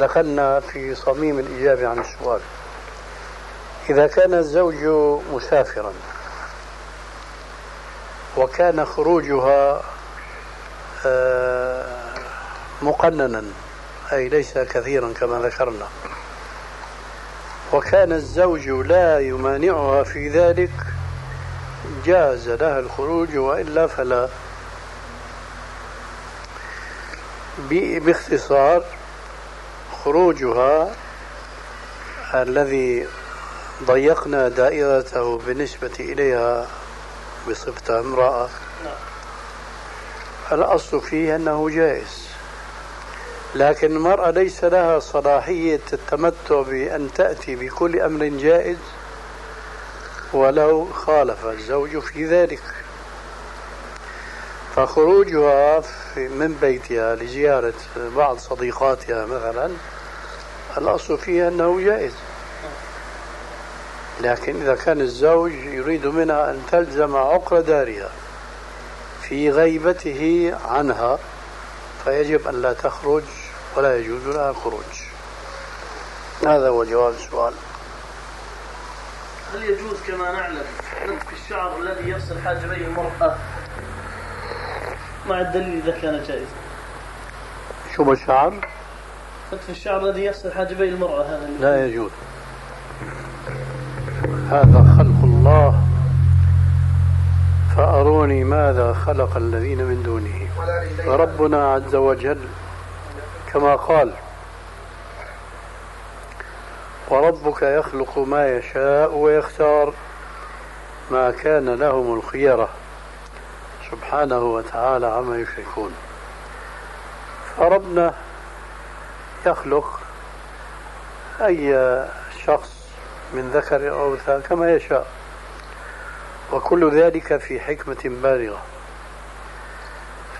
دخلنا في صميم الإجابة عن السؤال. إذا كان الزوج مسافرا وكان خروجها آه، مقننا أي ليس كثيرا كما ذكرنا وكان الزوج لا يمانعها في ذلك جاز لها الخروج وإلا فلا. باختصار خروجها الذي ضيقنا دائرته بالنسبة إليها بصفتها امرأة. الأصل فيه أنه جائز. لكن المرأة ليس لها صلاحية التمتع بأن تأتي بكل أمر جائز ولو خالف الزوج في ذلك. فخروجها من بيتها لزيارة بعض صديقاتها مثلا الأصل فيها أنه جائز. لكن إذا كان الزوج يريد منها أن تلزم عقر دارها في غيبته عنها فيجب أن لا تخرج ولا يجوز لها الخروج هذا هو جواب السؤال. هل يجوز كما نعلم نطف الشعر الذي يفصل حاجبي المرأة مع الدليل إذا كان جائزا؟ شو الشعر؟ نطف الشعر الذي يفصل حاجبي المرأة هذا لا يجوز. هذا خلق الله. فأروني ماذا خلق الذين من دونه. ربنا عز وجل كما قال وربك يخلق ما يشاء ويختار ما كان لهم الخيرة سبحانه وتعالى عما يشركون فربنا يخلق أي شخص من ذكر أو أنثى كما يشاء وكل ذلك في حكمة بالغة.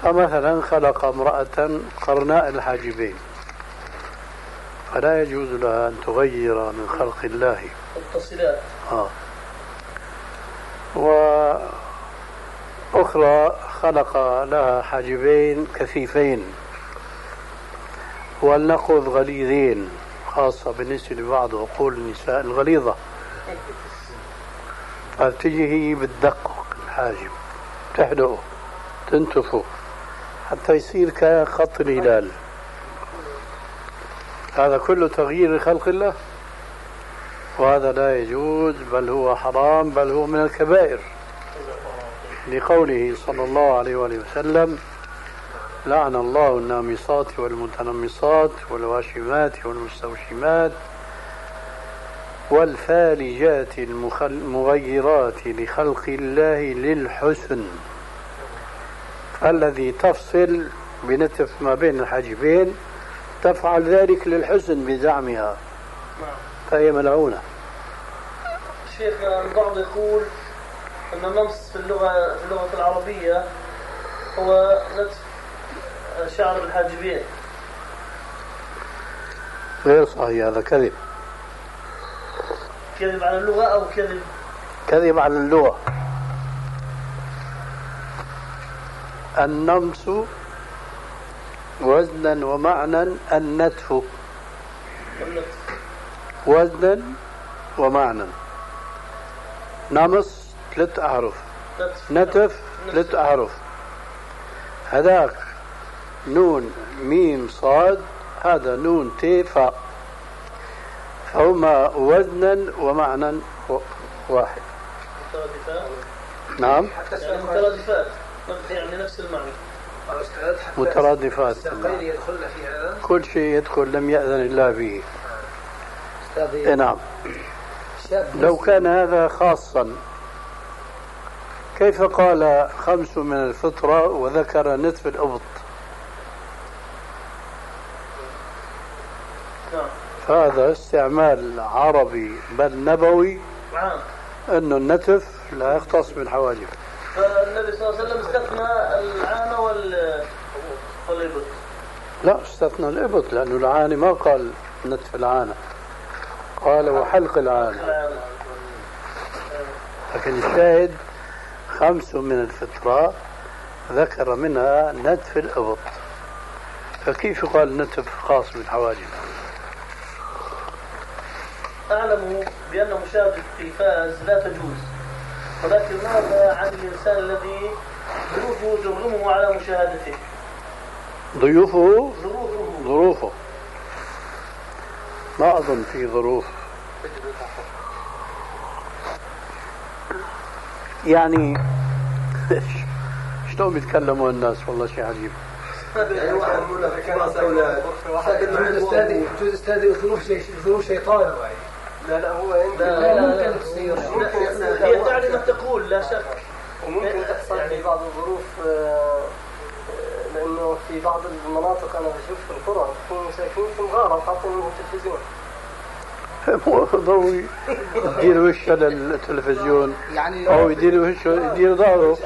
فمثلا خلق امرأة قرناء الحاجبين فلا يجوز لها أن تغير من خلق الله. التصلات آه. وأخرى خلق لها حاجبين كثيفين والنقض غليظين خاصة بالنسبة لبعض عقول النساء الغليظة. فتجي هي بتدقق الحاجب تحدقه تنتفه. حتى يصير كخط الهلال. هذا كله تغيير خلق الله. وهذا لا يجوز بل هو حرام بل هو من الكبائر. لقوله صلى الله عليه وآله وسلم لعن الله النامصات والمتنمصات والواشمات والمستوشمات والفالجات المغيرات لخلق الله للحسن. الذي تفصل بنتف ما بين الحاجبين تفعل ذلك للحسن بزعمها. فهي ملعونة. شيخ البعض يقول أن النمص في اللغة في اللغة العربية هو نتف شعر الحاجبين. غير صحيح هذا كذب. كذب على اللغة أو كذب؟ كذب على اللغة. النمس وزنا ومعنى النتف وزنا ومعنى. نمص ثلاث أحرف. نتف ثلاث أحرف. هذاك نون ميم صاد هذا نون تي فاء فهما وزنا ومعنى واحد. مترادفات. نعم. يعني مترادفات. يعني نفس المعنى مترادفات الساقين يدخلن في هذا كل شيء يدخل لم يأذن الله به. أستاذ إيه نعم. لو كان هذا خاصا كيف قال خمس من الفطرة وذكر نتف الأبط؟ نعم فهذا استعمال عربي بل نبوي عام أنه النتف لا يختص بالحواجب. فالنبي صلى الله عليه وسلم استثنى العانة وال والإبط لا استثنى الإبط لأنه العاني ما قال نتف العانة. قال وحلق العانة. العانة لكن الشاهد خمس من الفطرة ذكر منها نتف الإبط. فكيف يقال نتف خاص بالحواجب؟ أعلم بأن مشاهدة التلفاز لا تجوز ولكن ماذا عن الإنسان الذي ظروفه ترغمه على مشاهدته؟ ضيوفه؟ ظروفه. ظروفه. ما أظن في ظروف. يعني *laughs* شلون بيتكلموا الناس؟ والله شيء عجيب. يعني واحد من كان أولاد يجوز استاذي يجوز استاذي ظروف شي- ظروف شيطان لا لا هو لا لا لا هي تعلم تقول لا شك. وممكن تحصل في بعض الظروف آه، لأنه في بعض المناطق أنا بشوف في القرى تكون ساكنين في مغاره وحاطين لهم تلفزيون مو ضروري. يدير وشه للتلفزيون يعني أو يدير وشه يدير ظهره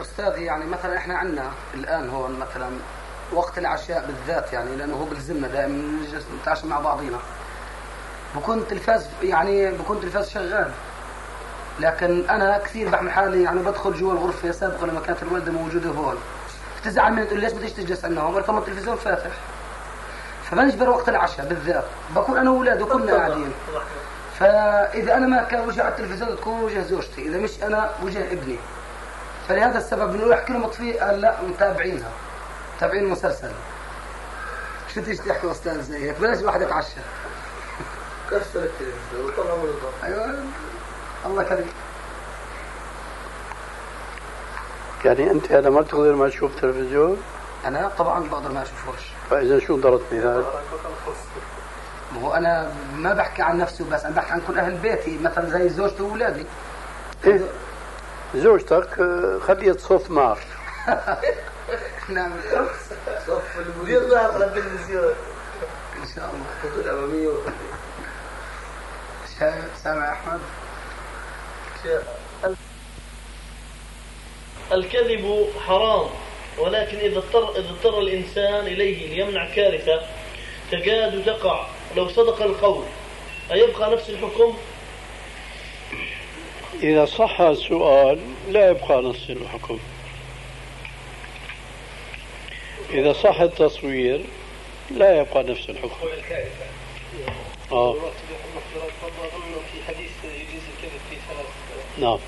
استاذي يعني مثلا إحنا عندنا الآن هون مثلا وقت العشاء بالذات يعني لأنه هو بالذمه دائما نجلس نتعشى مع بعضينا. بكون التلفاز يعني بكون التلفاز شغال. لكن أنا كثير بعمل حالي يعني بدخل جوا الغرفة سابقا لما كانت الوالدة موجودة هون. بتزعل مني تقول ليش بديش تجلس عندنا؟ هون طب ما التلفزيون فاتح. فبنجبر وقت العشاء بالذات. بكون أنا واولادي كلنا قاعدين. فإذا أنا ما كان وجه على التلفزيون تكون وجه زوجتي إذا مش أنا وجه ابني. فلهذا السبب بنقول احكي لهم اطفئ قال لا متابعينها. متابعين المسلسل شو بديش تحكي أستاذ زي هيك؟ بلاش الواحد يتعشى. كسر التلفزيون وطلع من الضغط أيوه. الله كريم يعني أنت أنا ما تقدر ما تشوف تلفزيون؟ أنا طبعا بقدر ما اشوفوش فإذا شو ضربت مثال ما هو أنا ما بحكي عن نفسي وبس أنا بحكي عن كل أهل بيتي مثلا زي زوجتي واولادي إيه؟ زوجتك خليها تصف معك نعم. صف دير المدير ظهر التلفزيون. إن شاء الله. سامع أحمد؟ الكذب حرام ولكن إذا اضطر إذا اضطر الإنسان إليه ليمنع كارثة تكاد تقع. لو صدق القول أيبقى نفس الحكم؟ إذا صح السؤال لا يبقى نص الحكم. إذا صح التصوير لا يبقى نفس الحكم. آه. في حديث يجوز الكذب في ثلاث نعم.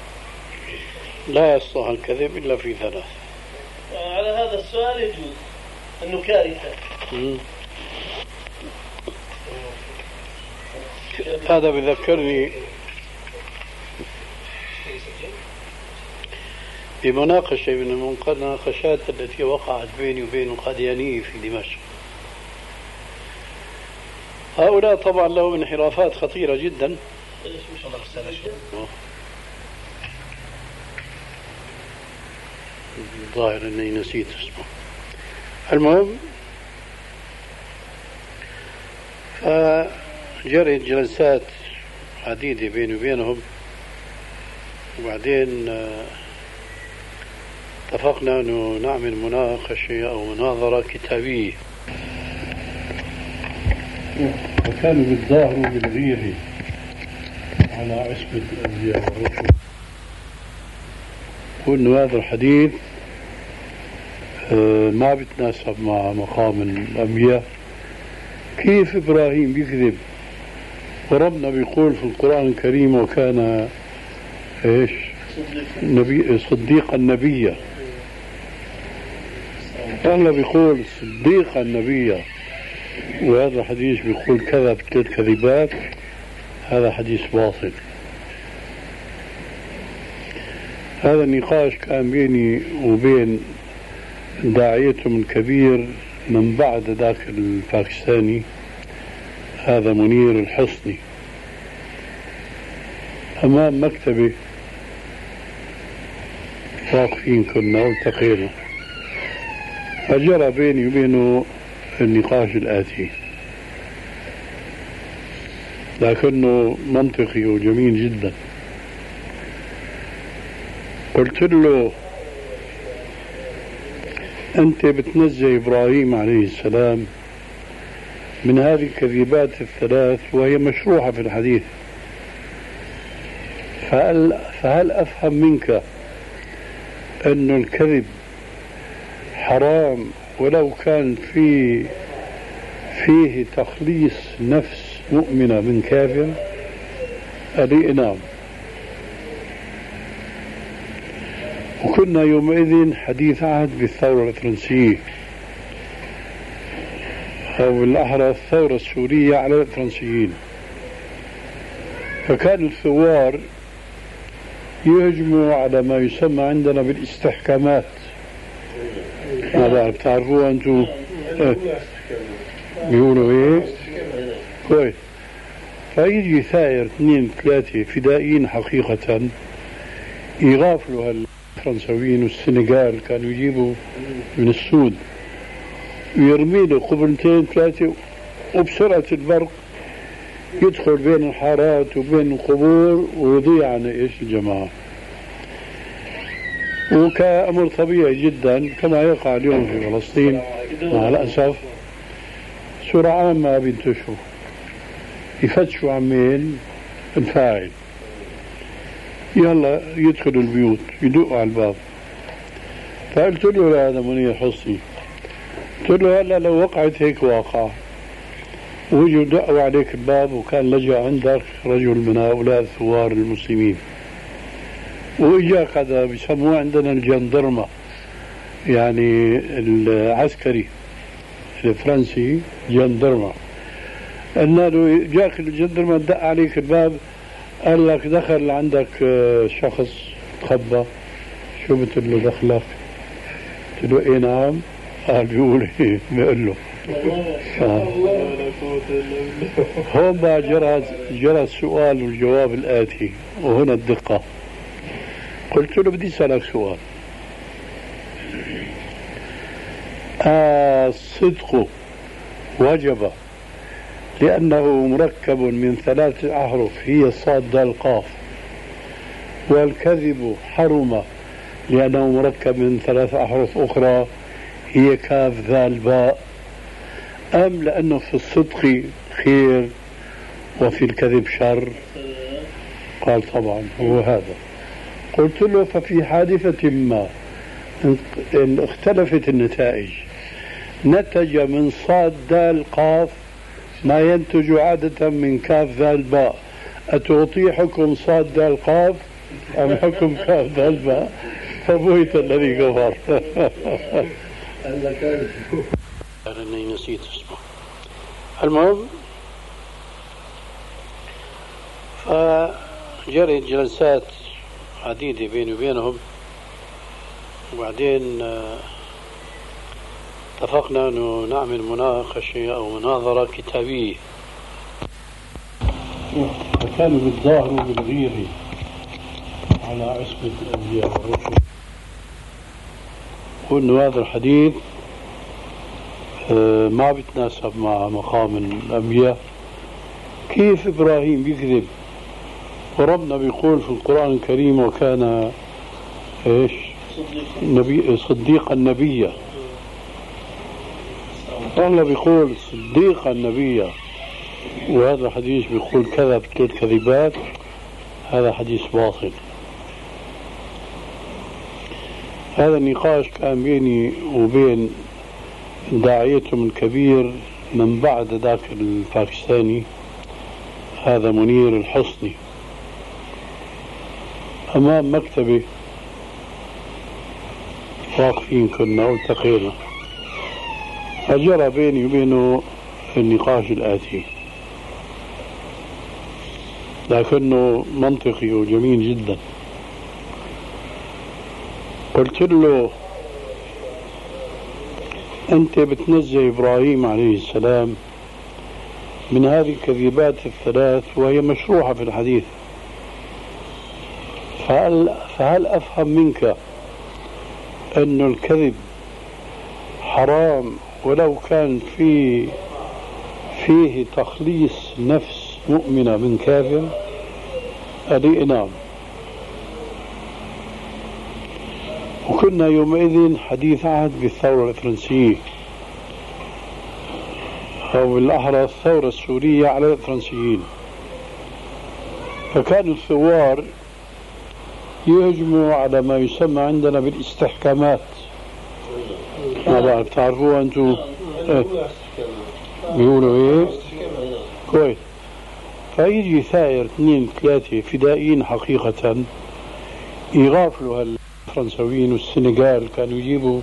لا يصلح الكذب إلا في ثلاث. على هذا السؤال يجوز أنه كارثة. هذا بذكرني بمناقشة من المناقشات التي وقعت بيني وبين القاديانية في دمشق. هؤلاء طبعا لهم انحرافات خطيرة جدا. الظاهر إني نسيت اسمه. المهم فجرت جلسات عديدة بيني وبينهم. وبعدين آه، اتفقنا إنه نعمل مناقشة أو مناظرة كتابية. وكانوا بالظاهر بالغيره على عصمه الأنبياء والرسل. وانه هذا الحديث آه، ما بيتناسب مع مقام الأنبياء. كيف إبراهيم بيكذب وربنا بيقول في القرآن الكريم وكان إيش؟ نبي صديقا نبيا. الله بيقول صديقا نبيا. وهذا الحديث بيقول كذب ثلاث كذبات هذا حديث باطل. هذا النقاش كان بيني وبين داعيتهم الكبير من بعد ذاك الباكستاني هذا منير الحصني. أمام مكتبي واقفين كنا والتقينا. فجرى بيني وبينه النقاش الآتي. لكنه منطقي وجميل جدا. قلت له أنت بتنزه إبراهيم عليه السلام من هذه الكذبات الثلاث وهي مشروحة في الحديث. فهل, فهل أفهم منك أن الكذب حرام ولو كان في فيه تخليص نفس مؤمنة من كافر قال نعم وكنا يومئذ حديث عهد بالثورة الفرنسية. أو بالأحرى الثورة السورية على الفرنسيين. فكان الثوار يهجموا على ما يسمى عندنا بالاستحكامات. ما بعرف تعرفوها أنتم إيه. بيقولوا إيه؟ كويس. فيجي ثائر اثنين ثلاثة فدائيين حقيقة يغافلوا هالفرنساويين والسنغال كانوا يجيبوا من السود. ويرمي له قبلتين ثلاثة وبسرعة البرق يدخل بين الحارات وبين القبور ويضيع عن إيش الجماعة. وكأمر طبيعي جدا كما يقع اليوم في فلسطين. مع الأسف سرعان ما بينتشروا يفتشوا عن مين الفاعل يلا يدخلوا البيوت يدقوا على الباب. فقلت له لهذا منير حصني قلت له هلا لو وقعت هيك واقعة. وجوا دقوا عليك الباب وكان لجأ عندك رجل من هؤلاء الثوار المسلمين. واجاك هذا بيسموه عندنا الجندرمة. يعني العسكري الفرنسي جندرمة. قلنا له جاك الجندرمة دق عليك الباب قال لك دخل عندك آه، شخص تخبى. شو بتقول له؟ دخلك؟ قلت له إيه نعم. قال بيقول إيه؟ له. هون بقى جرى جرى السؤال والجواب الآتي وهنا الدقة. قلت له بدي أسألك سؤال. الصدق وجب لأنه مركب من ثلاث أحرف هي الصاد دال قاف والكذب حرم لأنه مركب من ثلاث أحرف أخرى هي كاف ذال باء. أم لأنه في الصدق خير وفي الكذب شر؟ قال طبعا هو هذا. قلت له ففي حادثة ما اختلفت النتائج. نتج من صاد دال قاف ما ينتج عادة من كاف ذال باء. أتعطي حكم صاد دال قاف أم حكم كاف ذال باء؟ فبهت الذي كفر. *laughs* أني نسيت اسمه. المهم فجرت جلسات عديدة بيني وبينهم. وبعدين آه، اتفقنا انه نعمل مناقشة أو مناظرة كتابية. فكانوا بالظاهر بالغيرة على عصمة الأنبياء والرسل. وأنه هذا الحديث آه، ما بيتناسب مع مقام الأنبياء. كيف إبراهيم بيكذب وربنا بيقول في القرآن الكريم وكان إيش؟ نبي صديقا نبيا. الله بيقول صديقا نبيا. وهذا الحديث بيقول كذب ثلاث كذبات هذا حديث باطل. هذا النقاش كان بيني وبين داعيتهم الكبير من بعد ذاك الباكستاني هذا منير الحصني. أمام مكتبي. واقفين كنا والتقينا فجرى بيني وبينه النقاش الآتي. لكنه منطقي وجميل جدا. قلت له أنت بتنزه إبراهيم عليه السلام من هذه الكذبات الثلاث وهي مشروحة في الحديث. فهل, فهل أفهم منك أن الكذب حرام ولو كان في فيه تخليص نفس مؤمنة من كافر؟ أدي نعم وكنا يومئذ حديث عهد بالثورة الفرنسية. أو بالأحرى الثورة السورية على الفرنسيين. فكانوا الثوار يهجموا على ما يسمى عندنا بالاستحكامات. ما بعرف تعرفوها أنتم؟ إيه. بيقولوا إيه؟ كويس. فيجي ثائر اثنين ثلاثة فدائيين حقيقة يغافلوا هالفرنساويين والسنغال كانوا يجيبوا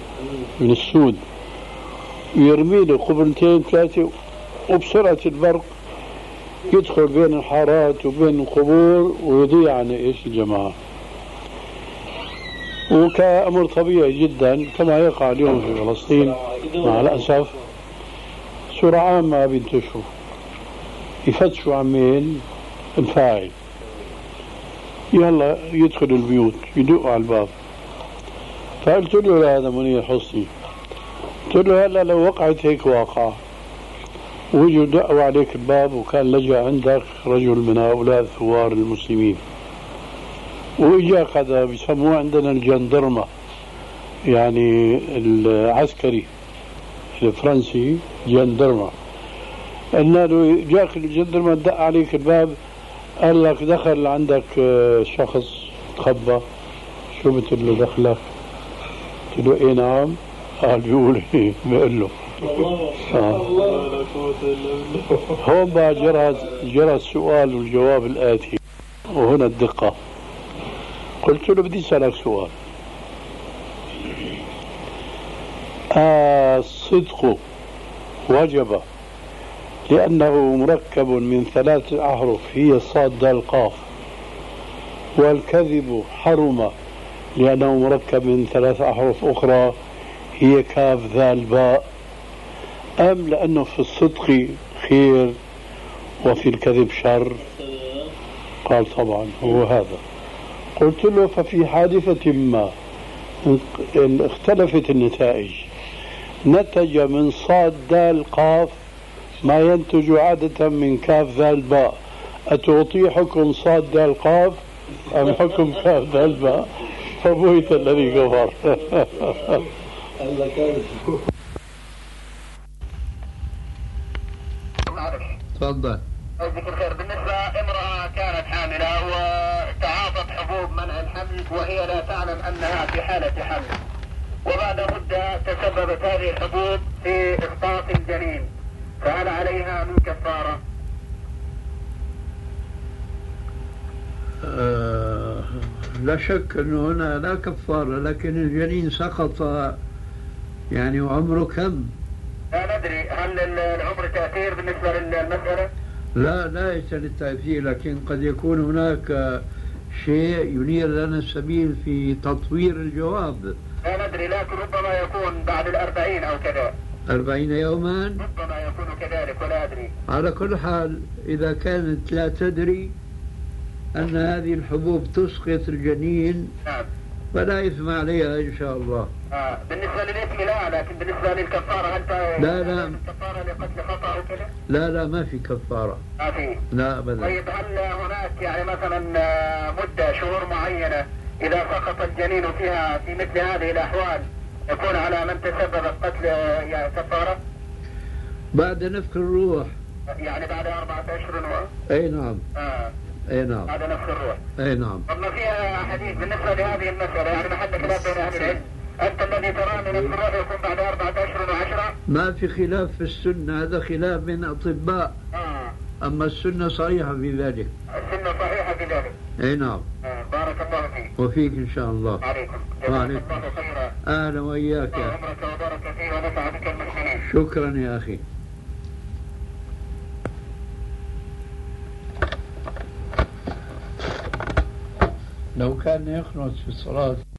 من السود. ويرمي له قبلتين ثلاثة وبسرعة البرق يدخل بين الحارات وبين القبور ويضيع عن إيش الجماعة. وكأمر طبيعي جدا كما يقع اليوم في فلسطين مع الأسف سرعان ما بينتشروا يفتشوا عن مين الفاعل. يلا يدخلوا البيوت يدقوا على الباب. فقلت له لهذا منير حسني قلت له هلا لو وقعت هيك واقعة وجوا دقوا عليك الباب وكان لجأ عندك رجل من هؤلاء الثوار المسلمين. واجاك هذا بيسموه عندنا الجندرمة يعني العسكري الفرنسي جندرمة قلنا له جاك الجندرمة دق عليك الباب قال لك دخل عندك آه، شخص تخبى. شو بتقول له دخلك؟ قلت له إيه نعم. قال بيقول *laughs* إيه بقول له. آه. هون بقى جرى جرى السؤال والجواب الآتي. وهنا الدقة. قلت له بدي أسألك سؤال. الصدق وجب لأنه مركب من ثلاث أحرف هي الصاد دال قاف والكذب حرم لأنه مركب من ثلاث أحرف أخرى هي كاف ذال باء أم لأنه في الصدق خير وفي الكذب شر؟ قال طبعا هو هذا. قلت له ففي حادثة ما اختلفت النتائج. نتج من صاد دال قاف ما ينتج عادة من كاف ذال باء أتعطي حكم صاد دال قاف أم حكم كاف ذال باء فبهت الذي كفر. تفضل. جزاك الخير بالنسبة امرأة كانت حاملة وتعاطت حبوب منع الحمل وهي لا تعلم أنها في حالة حمل وبعد مدة تسببت هذه الحبوب في إسقاط الجنين فهل عليها من كفارة؟ آه لا شك أنه هنا لا كفارة لكن الجنين سقط يعني وعمره كم؟ لا ندري هل العمر تأثير بالنسبة للمسألة؟ لا ليس للتأثير لكن قد يكون هناك شيء ينير لنا السبيل في تطوير الجواب. لا ندري لكن ربما يكون بعد الأربعين أو كذا. أربعين يوما؟ ربما يكون كذلك ولا أدري. على كل حال إذا كانت لا تدري أن هذه الحبوب تسقط الجنين نعم. فلا إثم عليها إن شاء الله آه. بالنسبة للإثم لا لكن بالنسبة للكفارة هل لا، لا. الكفارة لقتل خطأ أو كذا؟ لا لا ما في كفارة ما في لا أبدا طيب هل هناك يعني مثلا آه، مدة شهور معينة إذا سقط الجنين فيها في مثل هذه الأحوال يكون على من تسبب القتل آه، يعني كفارة؟ بعد نفخ الروح يعني بعد أربعة أشهر و... أي نعم آه. أي نعم. بعد نفخ الروح أي نعم. أما فيها حديث بالنسبة لهذه المسألة؟ يعني محل خلاف بين أهل العلم أنت الذي ترى أن نفخ الروح يكون بعد أربعة أشهر وعشرة؟ ما في خلاف في السنة هذا خلاف بين أطباء. آه. أما السنة صحيحة في ذلك. السنة صحيحة في ذلك. أي نعم. آه. بارك الله فيك. وفيك إن شاء الله. عليكم. وعليكم. الله خيرا. الله يا عمرك وبارك فيه ونفع بك المسلمين. شكرا يا أخي. لو كان يقنط في الصلاة.